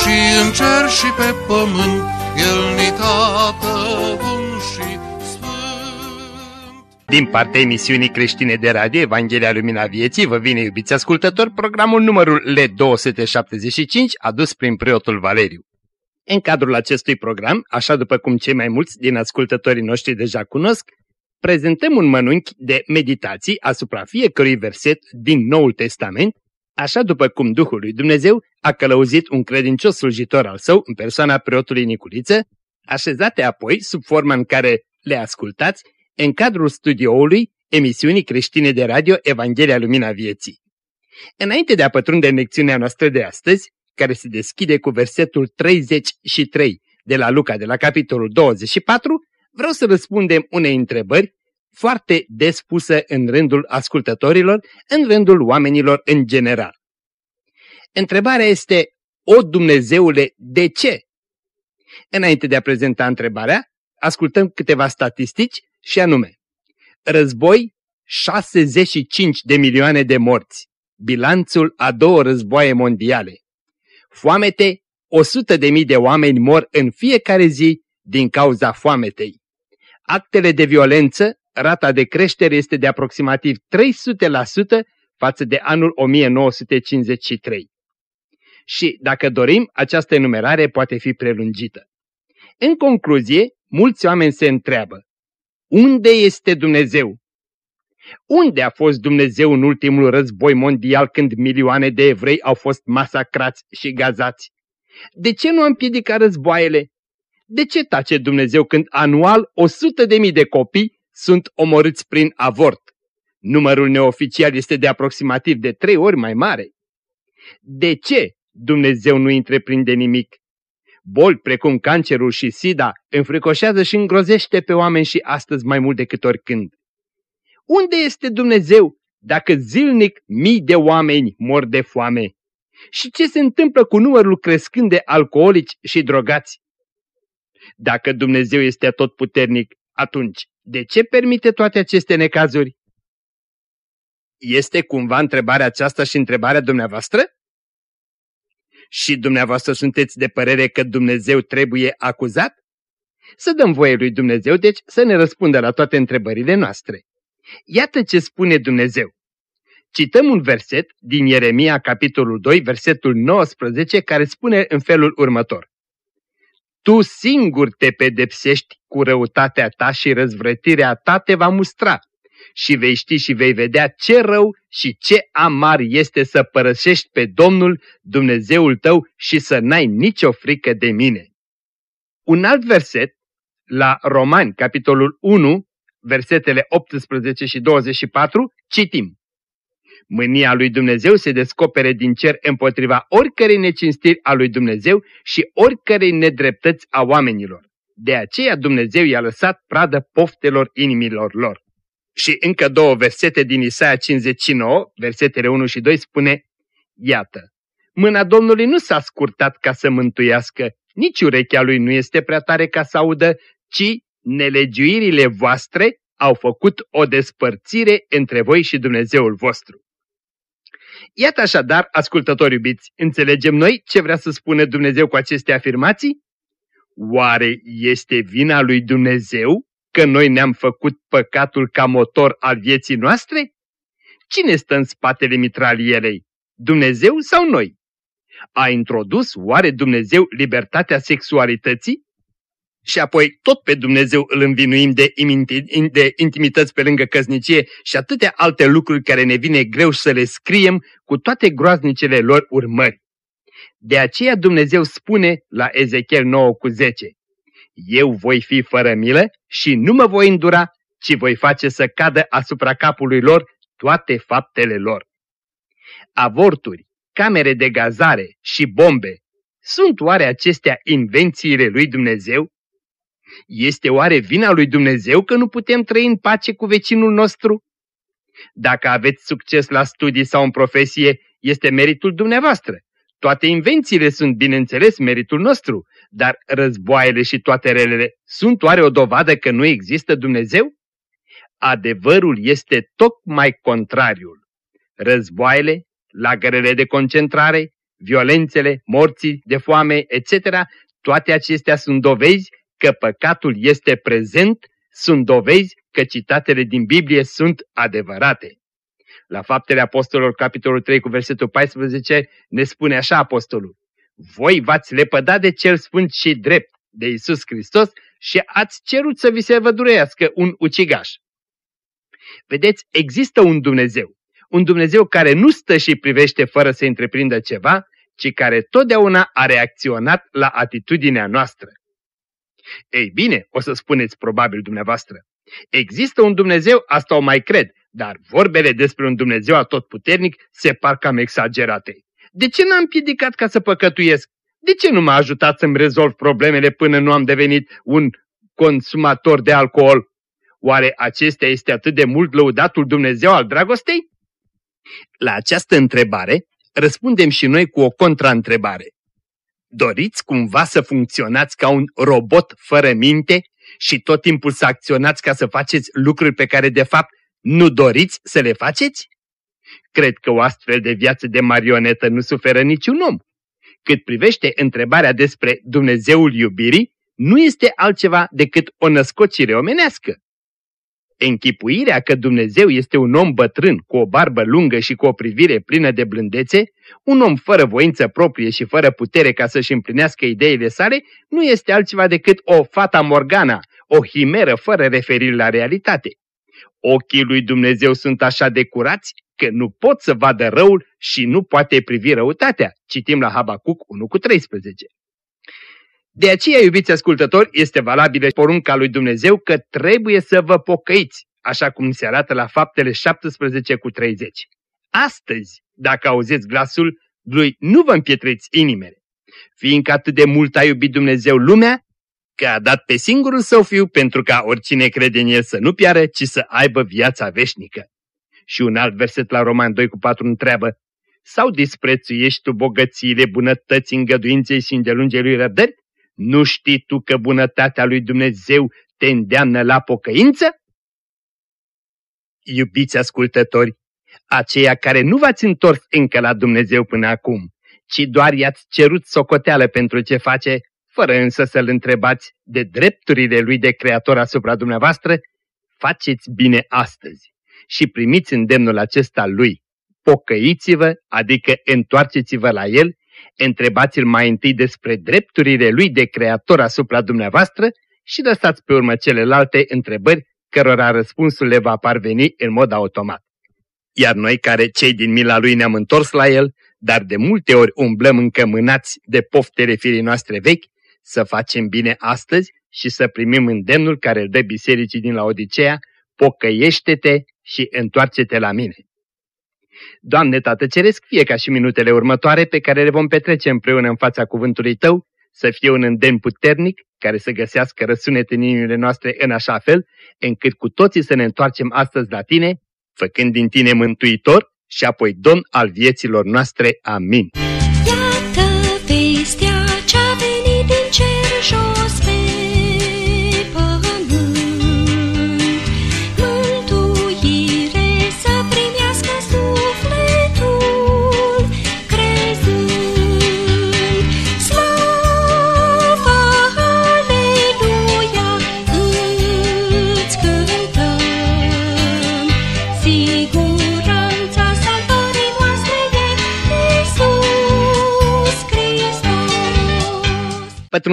și în cer și pe pământ, El ni tată bun și sfânt. Din partea emisiunii creștine de radio Evanghelia Lumina Vieții vă vine, iubiți ascultători, programul numărul L275 adus prin preotul Valeriu. În cadrul acestui program, așa după cum cei mai mulți din ascultătorii noștri deja cunosc, prezentăm un mănunchi de meditații asupra fiecărui verset din Noul Testament, așa după cum Duhul lui Dumnezeu a călăuzit un credincios slujitor al său în persoana preotului Niculiță, așezate apoi sub forma în care le ascultați în cadrul studioului emisiunii creștine de radio Evanghelia Lumina Vieții. Înainte de a pătrunde în lecțiunea noastră de astăzi, care se deschide cu versetul 33 de la Luca de la capitolul 24, vreau să răspundem unei întrebări foarte des pusă în rândul ascultătorilor, în rândul oamenilor în general. Întrebarea este, o Dumnezeule, de ce? Înainte de a prezenta întrebarea, ascultăm câteva statistici și anume, război 65 de milioane de morți, bilanțul a două războaie mondiale, foamete 100 de mii de oameni mor în fiecare zi din cauza foametei. Actele de violență, rata de creștere este de aproximativ 300% față de anul 1953. Și, dacă dorim, această enumerare poate fi prelungită. În concluzie, mulți oameni se întreabă, unde este Dumnezeu? Unde a fost Dumnezeu în ultimul război mondial când milioane de evrei au fost masacrați și gazați? De ce nu am împiedicat războaiele? De ce tace Dumnezeu când anual 100 de mii de copii sunt omorâți prin avort? Numărul neoficial este de aproximativ de trei ori mai mare. De ce Dumnezeu nu întreprinde nimic? Boli precum cancerul și sida înfricoșează și îngrozește pe oameni și astăzi mai mult decât oricând. Unde este Dumnezeu dacă zilnic mii de oameni mor de foame? Și ce se întâmplă cu numărul crescând de alcoolici și drogați? Dacă Dumnezeu este atotputernic, atunci de ce permite toate aceste necazuri? Este cumva întrebarea aceasta și întrebarea dumneavoastră? Și dumneavoastră sunteți de părere că Dumnezeu trebuie acuzat? Să dăm voie lui Dumnezeu, deci, să ne răspundă la toate întrebările noastre. Iată ce spune Dumnezeu. Cităm un verset din Ieremia, capitolul 2, versetul 19, care spune în felul următor. Tu singur te pedepsești cu răutatea ta și răzvrătirea ta te va mustra și vei ști și vei vedea ce rău și ce amar este să părăsești pe Domnul Dumnezeul tău și să n-ai nicio frică de mine. Un alt verset, la Romani, capitolul 1, versetele 18 și 24, citim. Mânia lui Dumnezeu se descopere din cer împotriva oricărei necinstiri a lui Dumnezeu și oricărei nedreptăți a oamenilor. De aceea Dumnezeu i-a lăsat pradă poftelor inimilor lor. Și încă două versete din Isaia 59, versetele 1 și 2 spune, Iată, mâna Domnului nu s-a scurtat ca să mântuiască, nici urechea lui nu este prea tare ca să audă, ci nelegiuirile voastre au făcut o despărțire între voi și Dumnezeul vostru. Iată așadar, ascultători iubiți, înțelegem noi ce vrea să spună Dumnezeu cu aceste afirmații? Oare este vina lui Dumnezeu că noi ne-am făcut păcatul ca motor al vieții noastre? Cine stă în spatele mitralierei? Dumnezeu sau noi? A introdus oare Dumnezeu libertatea sexualității? Și apoi tot pe Dumnezeu îl învinuim de, de intimități pe lângă căsnicie și atâtea alte lucruri care ne vine greu să le scriem cu toate groaznicele lor urmări. De aceea Dumnezeu spune la Ezechiel 9 cu 10, Eu voi fi fără milă și nu mă voi îndura, ci voi face să cadă asupra capului lor toate faptele lor. Avorturi, camere de gazare și bombe Sunt oare acestea invențiile lui Dumnezeu? Este oare vina lui Dumnezeu că nu putem trăi în pace cu vecinul nostru? Dacă aveți succes la studii sau în profesie, este meritul dumneavoastră. Toate invențiile sunt, bineînțeles, meritul nostru, dar războaiele și toate relele sunt oare o dovadă că nu există Dumnezeu? Adevărul este tocmai contrariul. Războaiele, lagărele de concentrare, violențele, morții de foame, etc., toate acestea sunt dovezi că păcatul este prezent, sunt dovezi că citatele din Biblie sunt adevărate. La Faptele Apostolilor, capitolul 3, cu versetul 14, ne spune așa apostolul. Voi v-ați lepădat de cel sfânt și drept, de Isus Hristos, și ați cerut să vi se vădurească un ucigaș. Vedeți, există un Dumnezeu. Un Dumnezeu care nu stă și privește fără să întreprindă ceva, ci care totdeauna a reacționat la atitudinea noastră. Ei bine, o să spuneți probabil dumneavoastră, există un Dumnezeu, asta o mai cred, dar vorbele despre un Dumnezeu atotputernic se par cam exagerate. De ce n-am piedicat ca să păcătuiesc? De ce nu m-a ajutat să-mi rezolv problemele până nu am devenit un consumator de alcool? Oare acesta este atât de mult lăudatul Dumnezeu al dragostei? La această întrebare răspundem și noi cu o contraîntrebare. Doriți cumva să funcționați ca un robot fără minte și tot timpul să acționați ca să faceți lucruri pe care de fapt nu doriți să le faceți? Cred că o astfel de viață de marionetă nu suferă niciun om. Cât privește întrebarea despre Dumnezeul iubirii, nu este altceva decât o născocire omenească. Închipuirea că Dumnezeu este un om bătrân, cu o barbă lungă și cu o privire plină de blândețe, un om fără voință proprie și fără putere ca să-și împlinească ideile sale, nu este altceva decât o fata morgana, o himeră fără referire la realitate. Ochii lui Dumnezeu sunt așa de curați că nu pot să vadă răul și nu poate privi răutatea. Citim la Habacuc 1 cu 13. De aceea, iubiți ascultători, este valabilă porunca lui Dumnezeu că trebuie să vă pocăiți, așa cum se arată la faptele 17 cu 30. Astăzi, dacă auziți glasul lui, nu vă împietriți inimele, fiindcă atât de mult a iubit Dumnezeu lumea, că a dat pe singurul său fiu pentru ca oricine crede în el să nu piară, ci să aibă viața veșnică. Și un alt verset la Roman 2 cu 4 întreabă, sau disprețuiești tu bogățiile, bunătăți, îngăduinței și îndelungei lui răbdări? Nu știi tu că bunătatea lui Dumnezeu te îndeamnă la pocăință? Iubiți ascultători, aceia care nu v-ați întors încă la Dumnezeu până acum, ci doar i-ați cerut socoteală pentru ce face, fără însă să-L întrebați de drepturile Lui de Creator asupra dumneavoastră, faceți bine astăzi și primiți îndemnul acesta Lui. Pocăiți-vă, adică întoarceți-vă la El Întrebați-l mai întâi despre drepturile lui de creator asupra dumneavoastră și lăsați pe urmă celelalte întrebări cărora răspunsul le va parveni în mod automat. Iar noi care cei din mila lui ne-am întors la el, dar de multe ori umblăm încămânați de poftele firii noastre vechi, să facem bine astăzi și să primim îndemnul care îl dă bisericii din la Odiceea, pocăiește-te și întoarce-te la mine. Doamne Tată Ceresc, fie ca și minutele următoare pe care le vom petrece împreună în fața cuvântului Tău, să fie un îndemn puternic care să găsească răsunet în inimile noastre în așa fel, încât cu toții să ne întoarcem astăzi la Tine, făcând din Tine mântuitor și apoi Domn al vieților noastre. Amin.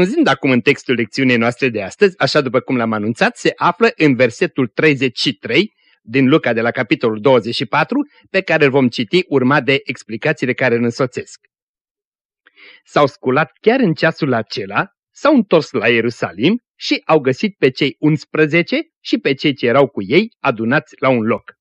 Pătrunzând acum în textul lecțiunii noastre de astăzi, așa după cum l-am anunțat, se află în versetul 33 din Luca de la capitolul 24, pe care îl vom citi urma de explicațiile care îl însoțesc. S-au sculat chiar în ceasul acela, s-au întors la Ierusalim și au găsit pe cei 11 și pe cei ce erau cu ei adunați la un loc.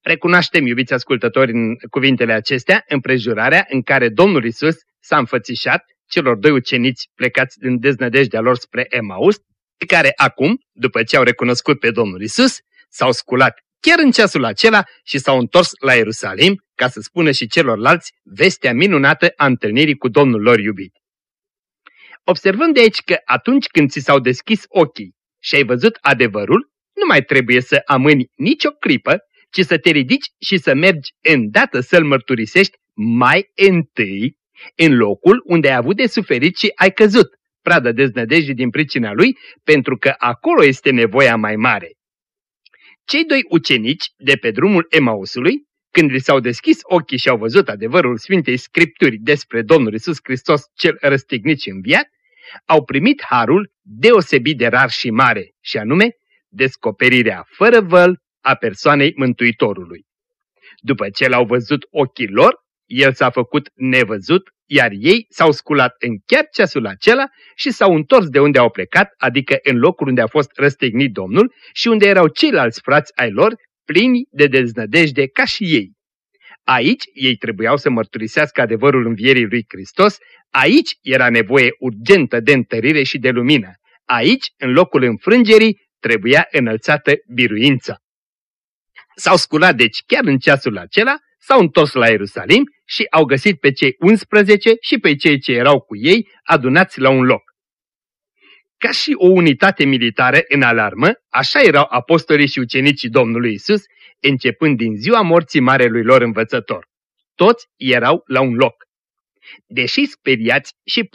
Recunoaștem, iubiți ascultători, în cuvintele acestea, împrejurarea în care Domnul Isus s-a înfățișat celor doi uceniți plecați din deznădejdea lor spre Emaus, pe care acum, după ce au recunoscut pe Domnul Isus, s-au sculat chiar în ceasul acela și s-au întors la Ierusalim ca să spună și celorlalți vestea minunată a întâlnirii cu Domnul lor iubit. Observăm de aici că atunci când ți s-au deschis ochii și ai văzut adevărul, nu mai trebuie să amâni nicio clipă, ci să te ridici și să mergi îndată să-L mărturisești mai întâi în locul unde ai avut de suferit și ai căzut, pradă deznădejdii din pricina lui, pentru că acolo este nevoia mai mare. Cei doi ucenici de pe drumul Emausului, când li s-au deschis ochii și au văzut adevărul Sfintei Scripturi despre Domnul Isus Hristos cel răstignit și înviat, au primit harul deosebit de rar și mare, și anume descoperirea fără văl a persoanei Mântuitorului. După ce l-au văzut ochii lor, el s-a făcut nevăzut, iar ei s-au sculat în chiar ceasul acela și s-au întors de unde au plecat, adică în locul unde a fost răstignit Domnul și unde erau ceilalți frați ai lor, plini de deznădejde ca și ei. Aici ei trebuiau să mărturisească adevărul învierii lui Hristos, aici era nevoie urgentă de întărire și de lumină. Aici, în locul înfrângerii, trebuia înălțată biruința. S-au sculat deci chiar în ceasul acela, s-au întors la Ierusalim și au găsit pe cei 11 și pe cei ce erau cu ei adunați la un loc. Ca și o unitate militară în alarmă, așa erau apostolii și ucenicii Domnului Isus, începând din ziua morții marelui lor învățător. Toți erau la un loc. Deși speriați și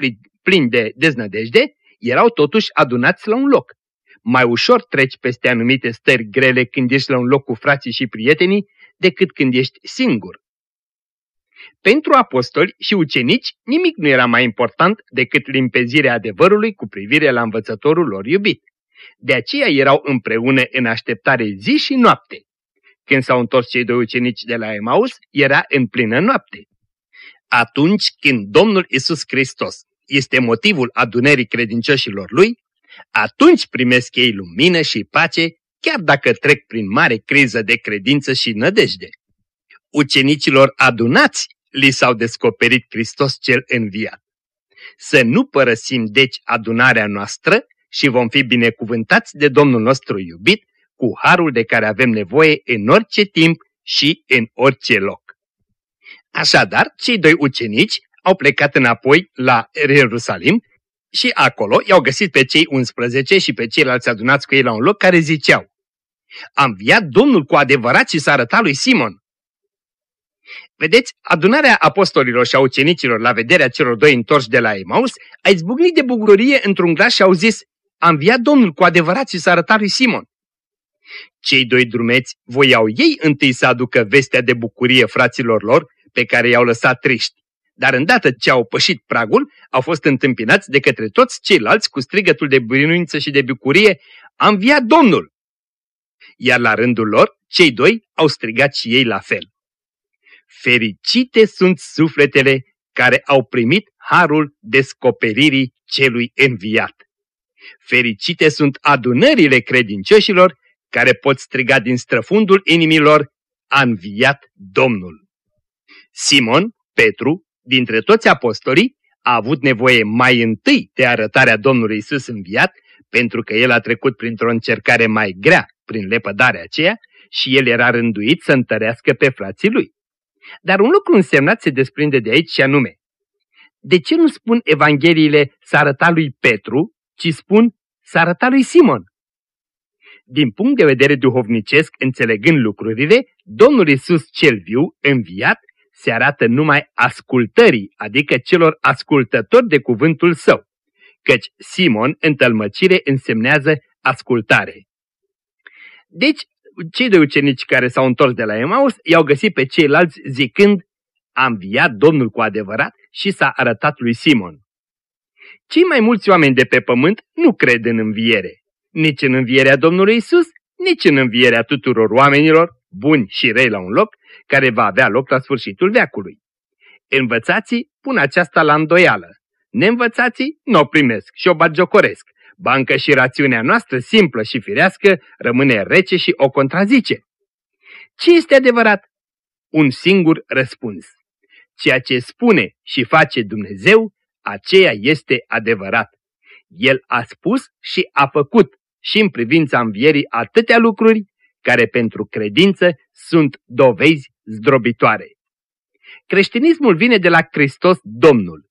plini de deznădejde, erau totuși adunați la un loc. Mai ușor treci peste anumite stări grele când ești la un loc cu frații și prietenii decât când ești singur. Pentru apostoli și ucenici, nimic nu era mai important decât limpezirea adevărului cu privire la învățătorul lor iubit. De aceea erau împreună în așteptare zi și noapte. Când s-au întors cei doi ucenici de la Emaus, era în plină noapte. Atunci când Domnul Isus Hristos este motivul adunării credincioșilor lui, atunci primesc ei lumină și pace, chiar dacă trec prin mare criză de credință și nădejde. Ucenicilor adunați li s-au descoperit Hristos cel înviat. Să nu părăsim deci adunarea noastră și vom fi binecuvântați de Domnul nostru iubit cu harul de care avem nevoie în orice timp și în orice loc. Așadar, cei doi ucenici au plecat înapoi la Ierusalim și acolo i-au găsit pe cei 11 și pe ceilalți adunați cu ei la un loc care ziceau Am viat Domnul cu adevărat și s-a arătat lui Simon. Vedeți, adunarea apostolilor și a ucenicilor la vederea celor doi întorși de la Emaus a izbucnit de bucurie într-un glas și au zis, am viat Domnul cu adevărat și s-a arătat lui Simon. Cei doi drumeți voiau ei întâi să aducă vestea de bucurie fraților lor, pe care i-au lăsat triști. Dar îndată ce au pășit pragul, au fost întâmpinați de către toți ceilalți cu strigătul de biruință și de bucurie, am viat Domnul! Iar la rândul lor, cei doi au strigat și ei la fel. Fericite sunt sufletele care au primit harul descoperirii celui înviat. Fericite sunt adunările credincioșilor care pot striga din străfundul inimilor, a înviat Domnul. Simon, Petru, dintre toți apostolii, a avut nevoie mai întâi de arătarea Domnului Isus înviat, pentru că el a trecut printr-o încercare mai grea prin lepădarea aceea și el era rânduit să întărească pe frații lui. Dar un lucru însemnat se desprinde de aici și anume. De ce nu spun Evangheliile să arăta lui Petru, ci spun să arăta lui Simon? Din punct de vedere duhovnicesc, înțelegând lucrurile, Domnul Isus cel viu, înviat, se arată numai ascultării, adică celor ascultători de cuvântul său, căci Simon în tălmăcire însemnează ascultare. Deci, cei doi ucenici care s-au întors de la Emaus i-au găsit pe ceilalți zicând, a înviat Domnul cu adevărat și s-a arătat lui Simon. Cei mai mulți oameni de pe pământ nu cred în înviere, nici în învierea Domnului Isus, nici în învierea tuturor oamenilor, buni și rei la un loc, care va avea loc la sfârșitul veacului. Învățații pun aceasta la îndoială. Neînvățații nu o primesc și o bagiocoresc. Bancă și rațiunea noastră simplă și firească rămâne rece și o contrazice. Ce este adevărat? Un singur răspuns. Ceea ce spune și face Dumnezeu, aceea este adevărat. El a spus și a făcut și în privința învierii atâtea lucruri care pentru credință sunt dovezi zdrobitoare. Creștinismul vine de la Hristos Domnul.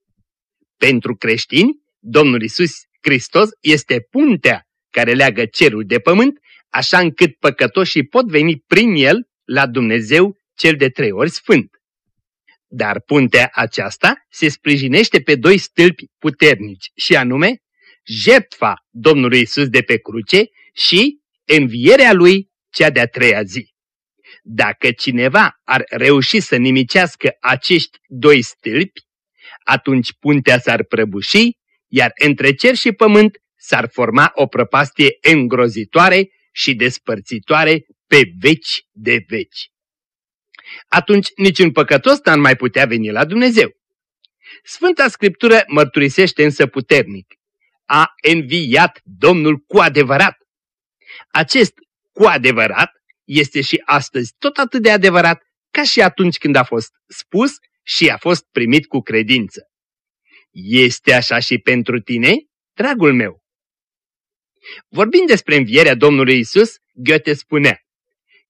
Pentru creștini, Domnul Isus Hristos este puntea care leagă cerul de pământ, așa încât păcătoșii pot veni prin el la Dumnezeu cel de trei ori sfânt. Dar puntea aceasta se sprijinește pe doi stâlpi puternici, și anume jertfa Domnului Isus de pe cruce și învierea lui cea de-a treia zi. Dacă cineva ar reuși să nimicească acești doi stâlpi, atunci puntea s-ar prăbuși, iar între cer și pământ s-ar forma o prăpastie îngrozitoare și despărțitoare pe veci de veci. Atunci niciun păcătos n-ar mai putea veni la Dumnezeu. Sfânta Scriptură mărturisește însă puternic. A înviat Domnul cu adevărat. Acest cu adevărat este și astăzi tot atât de adevărat ca și atunci când a fost spus și a fost primit cu credință. Este așa și pentru tine, dragul meu? Vorbind despre învierea Domnului Isus, Goethe spunea,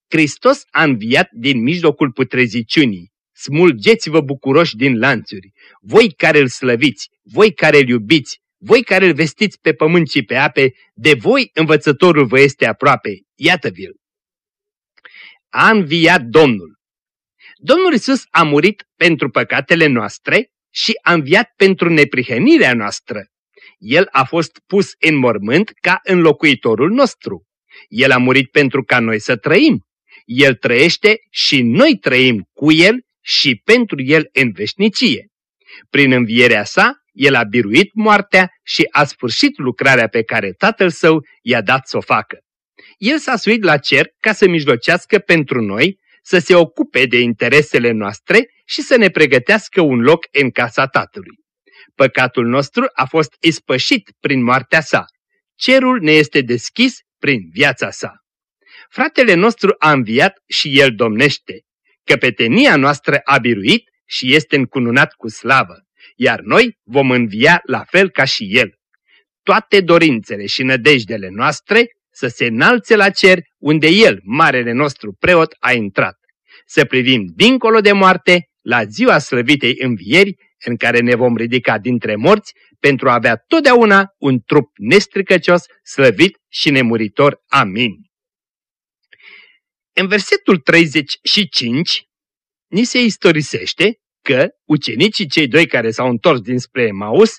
Hristos a înviat din mijlocul putreziciunii. Smulgeți-vă bucuroși din lanțuri, voi care îl slăviți, voi care îl iubiți, voi care îl vestiți pe pământ și pe ape, de voi învățătorul vă este aproape, iată-vi-l. A înviat Domnul. Domnul Isus a murit pentru păcatele noastre și a înviat pentru neprihănirea noastră. El a fost pus în mormânt ca înlocuitorul nostru. El a murit pentru ca noi să trăim. El trăiește și noi trăim cu El și pentru El în veșnicie. Prin învierea sa, El a biruit moartea și a sfârșit lucrarea pe care Tatăl Său i-a dat să o facă. El s-a suit la cer ca să mijlocească pentru noi, să se ocupe de interesele noastre și să ne pregătească un loc în casa Tatălui. Păcatul nostru a fost ispășit prin moartea sa. Cerul ne este deschis prin viața sa. Fratele nostru a înviat și el domnește. Căpetenia noastră a biruit și este încununat cu slavă, iar noi vom învia la fel ca și el. Toate dorințele și nădejdele noastre să se înalțe la cer unde el, marele nostru preot, a intrat. Să privim dincolo de moarte la ziua slăvitei învieri în care ne vom ridica dintre morți pentru a avea totdeauna un trup nestricăcios, slăvit și nemuritor. Amin. În versetul 35 ni se istorisește că ucenicii cei doi care s-au întors dinspre Maus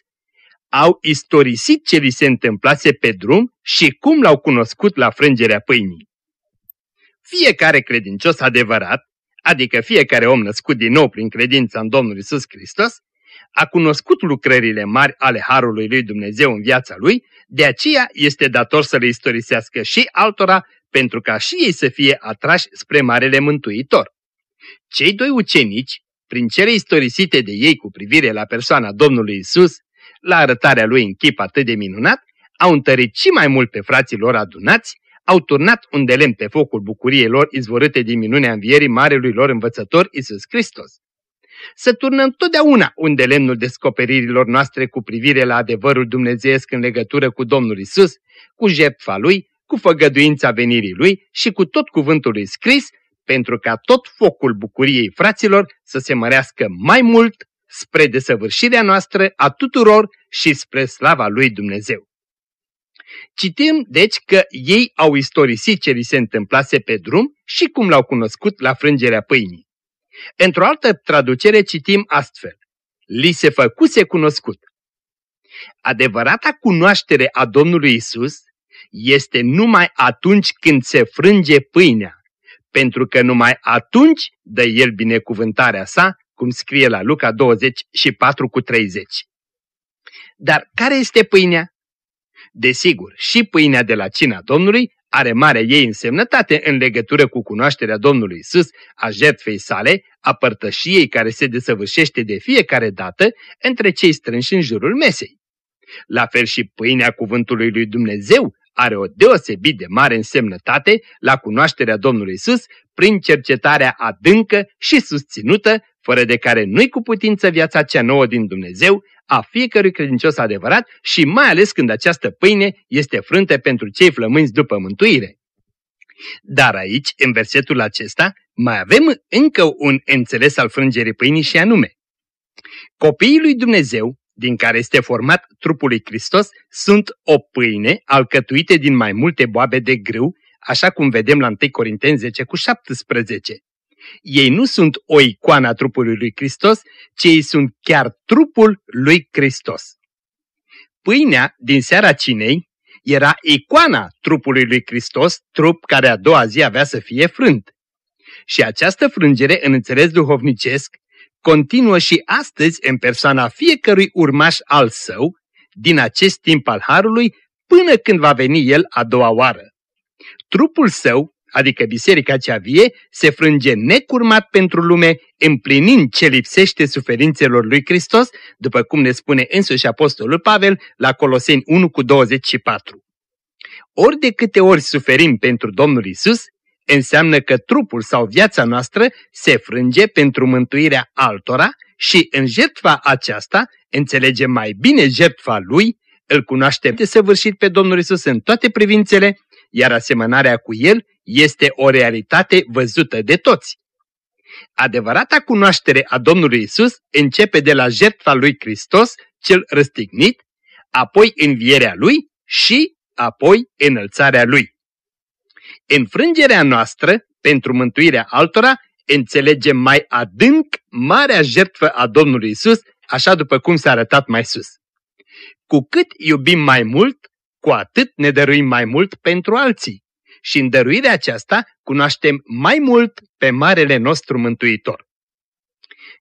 au istorisit ce li se întâmplase pe drum și cum l-au cunoscut la frângerea pâinii. Fiecare credincios adevărat, adică fiecare om născut din nou prin credința în Domnul Isus Hristos, a cunoscut lucrările mari ale Harului lui Dumnezeu în viața lui, de aceea este dator să le istorisească și altora pentru ca și ei să fie atrași spre Marele Mântuitor. Cei doi ucenici, prin cele istorisite de ei cu privire la persoana Domnului Isus, la arătarea lui în chip atât de minunat, au întărit și mai mult pe frații lor adunați, au turnat un de lemn pe focul bucuriei lor izvorâte din minunea învierii marelui lor învățător Isus Hristos. Să turnăm totdeauna un de lemnul descoperirilor noastre cu privire la adevărul dumnezeiesc în legătură cu Domnul Isus, cu jertfa Lui, cu făgăduința venirii Lui și cu tot cuvântul Lui scris, pentru ca tot focul bucuriei fraților să se mărească mai mult spre desăvârșirea noastră a tuturor și spre slava lui Dumnezeu. Citim, deci, că ei au istorisit ce li se întâmplase pe drum și cum l-au cunoscut la frângerea pâinii. Într-o altă traducere citim astfel. Li se făcuse cunoscut. Adevărata cunoaștere a Domnului Isus este numai atunci când se frânge pâinea, pentru că numai atunci dă El binecuvântarea sa cum scrie la Luca 24 cu 30. Dar care este pâinea? Desigur, și pâinea de la cina Domnului are mare ei însemnătate în legătură cu cunoașterea Domnului Isus, a jertfei sale, a părtășiei care se desăvârșește de fiecare dată între cei strânși în jurul mesei. La fel și pâinea cuvântului lui Dumnezeu are o deosebit de mare însemnătate la cunoașterea Domnului Isus prin cercetarea adâncă și susținută, fără de care nu-i cu putință viața cea nouă din Dumnezeu, a fiecărui credincios adevărat și mai ales când această pâine este frântă pentru cei flămânzi după mântuire. Dar aici, în versetul acesta, mai avem încă un înțeles al frângerii pâinii și anume. Copiii lui Dumnezeu, din care este format trupul lui Hristos, sunt o pâine alcătuite din mai multe boabe de grâu, așa cum vedem la 1 Corinteni 10 cu 17. Ei nu sunt o icoană a trupului lui Hristos, ci ei sunt chiar trupul lui Hristos. Pâinea din seara cinei era icoana trupului lui Hristos, trup care a doua zi avea să fie frânt. Și această frângere, în înțeles duhovnicesc, continuă și astăzi în persoana fiecărui urmaș al său, din acest timp al Harului, până când va veni el a doua oară. Trupul său, adică biserica cea vie, se frânge necurmat pentru lume, împlinind ce lipsește suferințelor lui Hristos, după cum ne spune însuși Apostolul Pavel la Coloseni 1 cu 24. Ori de câte ori suferim pentru Domnul Isus, înseamnă că trupul sau viața noastră se frânge pentru mântuirea altora și în jertfa aceasta înțelegem mai bine jertfa Lui, îl cunoaștem de săvârșit pe Domnul Isus în toate privințele, iar asemănarea cu El este o realitate văzută de toți. Adevărata cunoaștere a Domnului Isus începe de la jertfa lui Hristos, cel răstignit, apoi învierea Lui și apoi înălțarea Lui. În frângerea noastră, pentru mântuirea altora, înțelegem mai adânc marea jertfă a Domnului Isus, așa după cum s-a arătat mai sus. Cu cât iubim mai mult, cu atât ne dăruim mai mult pentru alții. Și în dăruirea aceasta cunoaștem mai mult pe Marele nostru Mântuitor.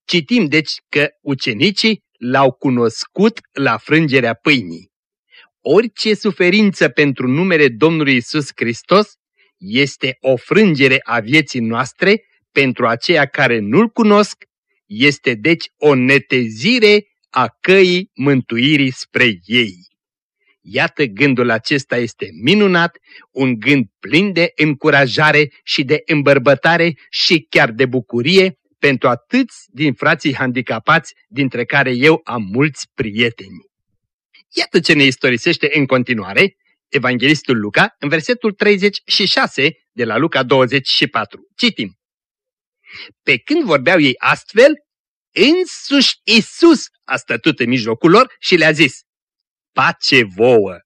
Citim deci că ucenicii l-au cunoscut la frângerea pâinii. Orice suferință pentru numele Domnului Isus Hristos este o frângere a vieții noastre pentru aceia care nu-L cunosc, este deci o netezire a căii mântuirii spre ei. Iată gândul acesta este minunat, un gând plin de încurajare și de îmbărbătare și chiar de bucurie pentru atâți din frații handicapați, dintre care eu am mulți prieteni. Iată ce ne istorisește în continuare Evanghelistul Luca în versetul 36 de la Luca 24. Citim. Pe când vorbeau ei astfel, însuși Isus a stătut în mijlocul lor și le-a zis, pace vouă!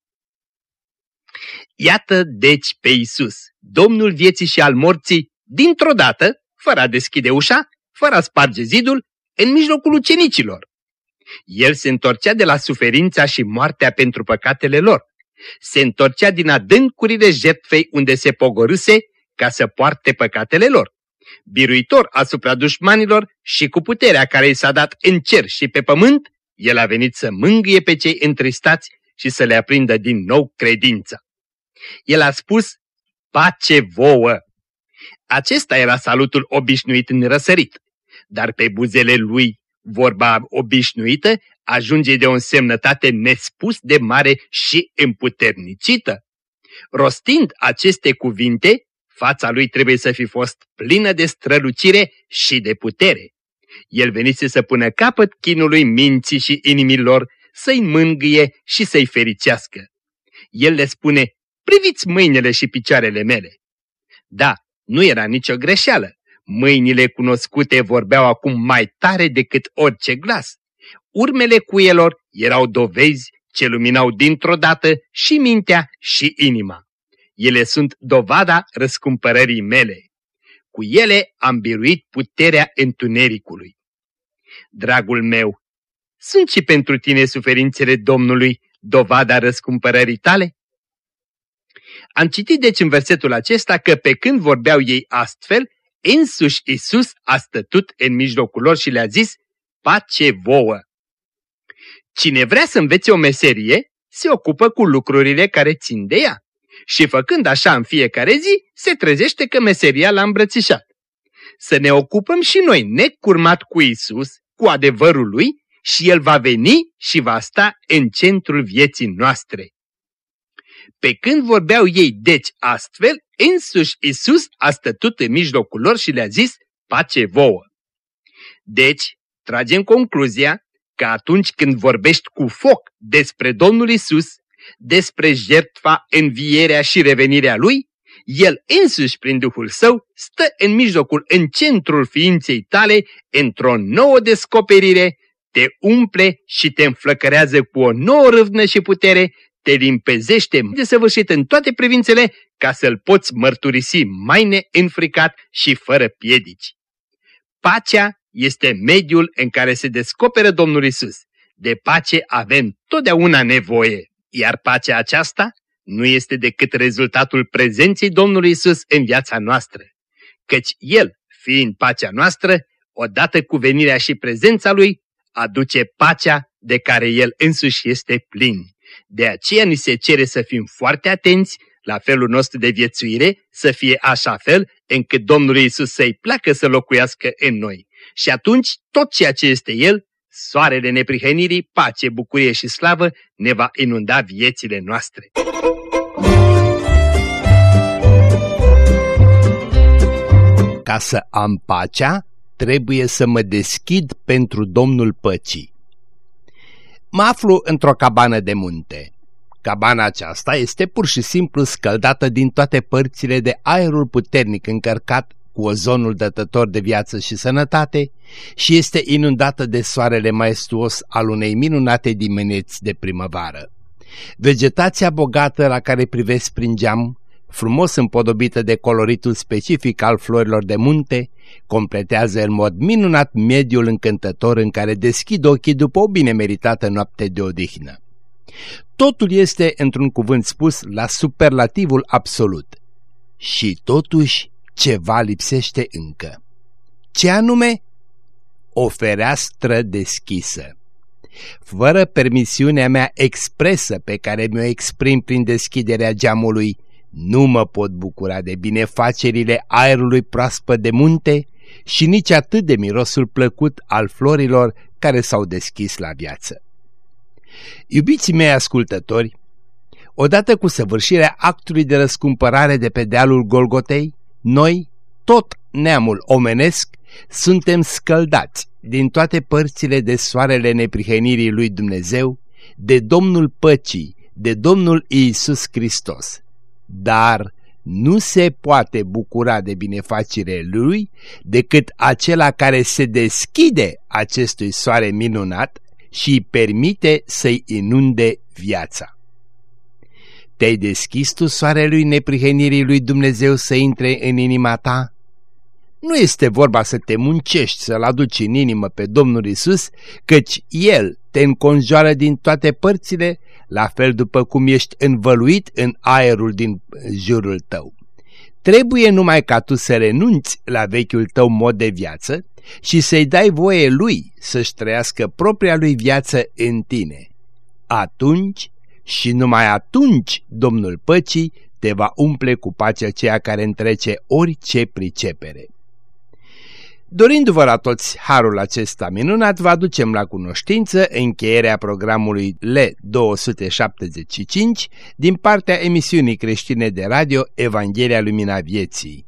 Iată deci pe Isus, Domnul vieții și al morții, dintr-o dată, fără a deschide ușa, fără a sparge zidul, în mijlocul ucenicilor. El se întorcea de la suferința și moartea pentru păcatele lor. Se întorcea din adâncurile jertfei unde se pogorâse ca să poarte păcatele lor. Biruitor asupra dușmanilor și cu puterea care i s-a dat în cer și pe pământ, el a venit să mângâie pe cei întristați și să le aprindă din nou credința. El a spus, pace vouă! Acesta era salutul obișnuit în răsărit, dar pe buzele lui vorba obișnuită ajunge de o însemnătate nespus de mare și împuternicită. Rostind aceste cuvinte, fața lui trebuie să fi fost plină de strălucire și de putere. El venise să pună capăt chinului minții și inimilor, să-i mângâie și să-i fericească. El le spune, priviți mâinile și picioarele mele. Da, nu era nicio greșeală. Mâinile cunoscute vorbeau acum mai tare decât orice glas. Urmele cuielor erau dovezi ce luminau dintr-o dată și mintea și inima. Ele sunt dovada răscumpărării mele. Cu ele am biruit puterea întunericului. Dragul meu, sunt și pentru tine suferințele Domnului dovada răscumpărării tale? Am citit deci în versetul acesta că pe când vorbeau ei astfel, însuși Isus a stătut în mijlocul lor și le-a zis, pace vouă! Cine vrea să învețe o meserie, se ocupă cu lucrurile care țin de ea. Și făcând așa în fiecare zi, se trezește că meseria l-a îmbrățișat. Să ne ocupăm și noi necurmat cu Isus, cu adevărul lui, și El va veni și va sta în centrul vieții noastre. Pe când vorbeau ei deci astfel, însuși Isus a stătut în mijlocul lor și le-a zis, pace vouă. Deci, tragem concluzia că atunci când vorbești cu foc despre Domnul Isus, despre jertfa, învierea și revenirea Lui, El însuși prin Duhul Său stă în mijlocul, în centrul ființei tale, într-o nouă descoperire, te umple și te înflăcărează cu o nouă râvnă și putere, te limpezește de săvârșit în toate privințele ca să-L poți mărturisi mai neînfricat și fără piedici. Pacea este mediul în care se descoperă Domnul Isus. De pace avem totdeauna nevoie, iar pacea aceasta nu este decât rezultatul prezenței Domnului Isus în viața noastră. Căci El, fiind pacea noastră, odată cu venirea și prezența Lui, aduce pacea de care El însuși este plin. De aceea ni se cere să fim foarte atenți la felul nostru de viețuire, să fie așa fel încât Domnul Iisus să-i placă să locuiască în noi. Și atunci tot ceea ce este El, soarele neprihănirii, pace, bucurie și slavă, ne va inunda viețile noastre. Ca să am pacea, trebuie să mă deschid pentru Domnul Păcii. Mă aflu într-o cabană de munte. Cabana aceasta este pur și simplu scăldată din toate părțile de aerul puternic încărcat cu ozonul dătător de viață și sănătate și este inundată de soarele maestuos al unei minunate dimineți de primăvară. Vegetația bogată la care privesc prin geam, frumos împodobită de coloritul specific al florilor de munte, completează în mod minunat mediul încântător în care deschid ochii după o bine meritată noapte de odihnă. Totul este, într-un cuvânt spus, la superlativul absolut. Și totuși ceva lipsește încă. Ce anume? O fereastră deschisă. Fără permisiunea mea expresă pe care mi-o exprim prin deschiderea geamului, nu mă pot bucura de binefacerile aerului proaspăt de munte și nici atât de mirosul plăcut al florilor care s-au deschis la viață. Iubiții mei ascultători, odată cu săvârșirea actului de răscumpărare de pe dealul Golgotei, noi, tot neamul omenesc, suntem scăldați din toate părțile de soarele neprihănirii lui Dumnezeu, de Domnul Păcii, de Domnul Iisus Hristos. Dar nu se poate bucura de binefacere lui decât acela care se deschide acestui soare minunat și îi permite să-i inunde viața. Te-ai deschis tu soarelui neprihănirii lui Dumnezeu să intre în inima ta? Nu este vorba să te muncești să-L aduci în inimă pe Domnul Isus, căci El te înconjoară din toate părțile, la fel după cum ești învăluit în aerul din jurul tău. Trebuie numai ca tu să renunți la vechiul tău mod de viață și să-i dai voie lui să-și trăiască propria lui viață în tine. Atunci și numai atunci Domnul Păcii te va umple cu pacea ceea care întrece orice pricepere. Dorindu-vă la toți harul acesta minunat, vă aducem la cunoștință încheierea programului L275 din partea emisiunii creștine de radio Evanghelia Lumina Vieții.